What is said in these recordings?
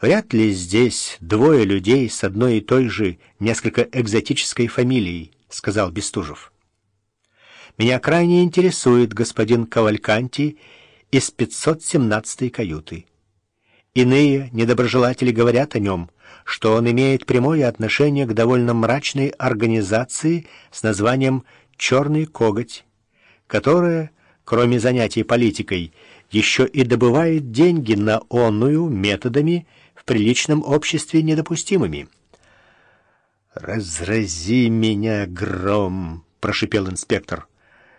Вряд ли здесь двое людей с одной и той же несколько экзотической фамилией, сказал Бестужев. Меня крайне интересует господин Кавальканти из 517-й каюты. Иные недоброжелатели говорят о нем, что он имеет прямое отношение к довольно мрачной организации с названием «Черный коготь», которая, кроме занятий политикой, еще и добывает деньги на онную методами, в приличном обществе недопустимыми. «Разрази меня гром!» — прошипел инспектор.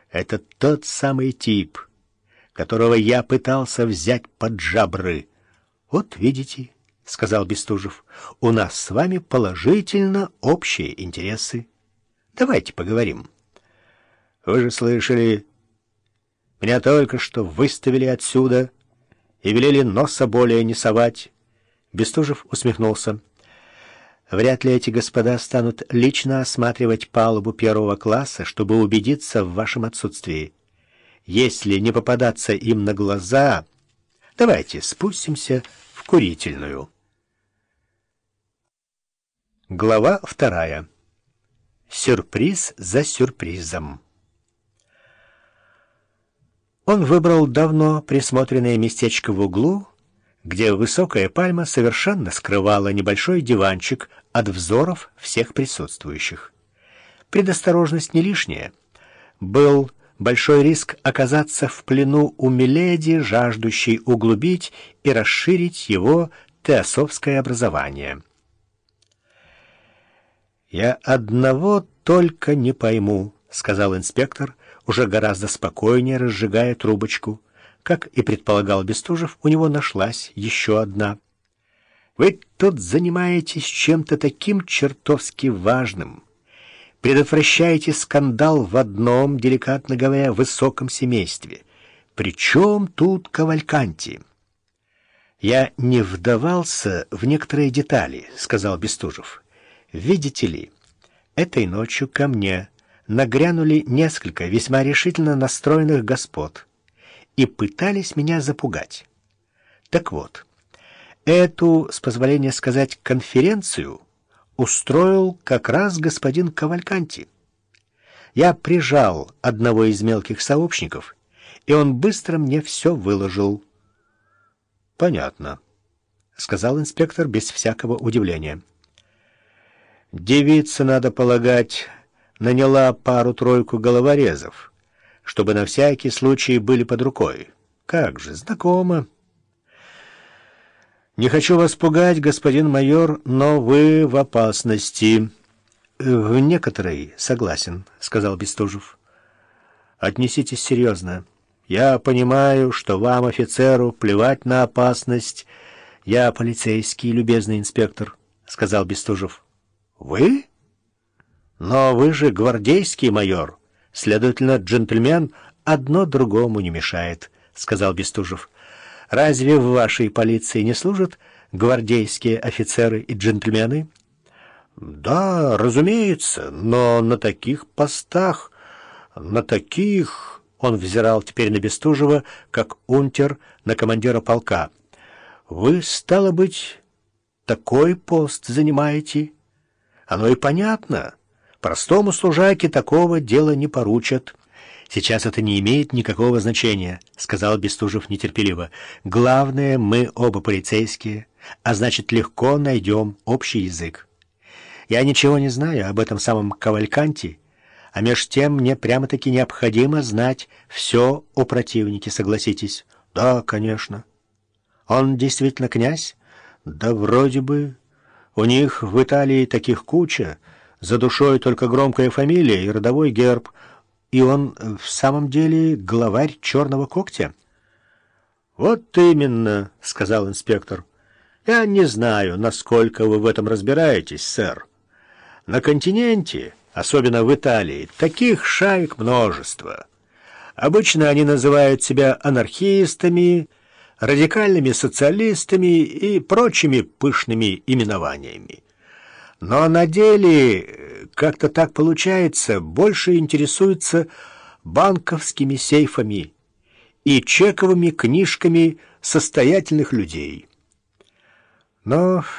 «Это тот самый тип, которого я пытался взять под жабры. Вот видите, — сказал Бестужев, — у нас с вами положительно общие интересы. Давайте поговорим. Вы же слышали, меня только что выставили отсюда и велели носа более не совать». Бестужев усмехнулся. Вряд ли эти господа станут лично осматривать палубу первого класса, чтобы убедиться в вашем отсутствии. Если не попадаться им на глаза, давайте спустимся в курительную. Глава вторая. Сюрприз за сюрпризом. Он выбрал давно присмотренное местечко в углу, где высокая пальма совершенно скрывала небольшой диванчик от взоров всех присутствующих. Предосторожность не лишняя. Был большой риск оказаться в плену у Миледи, жаждущей углубить и расширить его теософское образование. «Я одного только не пойму», — сказал инспектор, уже гораздо спокойнее разжигая трубочку — как и предполагал Бестужев, у него нашлась еще одна. «Вы тут занимаетесь чем-то таким чертовски важным. Предотвращаете скандал в одном, деликатно говоря, высоком семействе. Причем тут Кавальканти?» «Я не вдавался в некоторые детали», — сказал Бестужев. «Видите ли, этой ночью ко мне нагрянули несколько весьма решительно настроенных господ» и пытались меня запугать. Так вот, эту, с позволения сказать, конференцию устроил как раз господин Кавальканти. Я прижал одного из мелких сообщников, и он быстро мне все выложил. «Понятно», — сказал инспектор без всякого удивления. «Девица, надо полагать, наняла пару-тройку головорезов» чтобы на всякий случай были под рукой. Как же, знакомо. Не хочу вас пугать, господин майор, но вы в опасности. В некоторой согласен, сказал Бестужев. Отнеситесь серьезно. Я понимаю, что вам, офицеру, плевать на опасность. Я полицейский, любезный инспектор, сказал Бестужев. Вы? Но вы же гвардейский майор. Следовательно, джентльмен одно другому не мешает, — сказал Бестужев. Разве в вашей полиции не служат гвардейские офицеры и джентльмены? Да, разумеется, но на таких постах, на таких... Он взирал теперь на Бестужева, как унтер на командира полка. Вы, стало быть, такой пост занимаете? Оно и понятно. Простому служаке такого дела не поручат. Сейчас это не имеет никакого значения, сказал Бестужев нетерпеливо. Главное, мы оба полицейские, а значит, легко найдем общий язык. Я ничего не знаю об этом самом Кавальканте, а меж тем мне прямо-таки необходимо знать все о противнике, согласитесь? Да, конечно. Он действительно князь? Да вроде бы. У них в Италии таких куча, за душой только громкая фамилия и родовой герб, и он в самом деле главарь черного когтя? «Вот именно», — сказал инспектор. «Я не знаю, насколько вы в этом разбираетесь, сэр. На континенте, особенно в Италии, таких шаек множество. Обычно они называют себя анархистами, радикальными социалистами и прочими пышными именованиями. Но на деле, как-то так получается, больше интересуются банковскими сейфами и чековыми книжками состоятельных людей. Но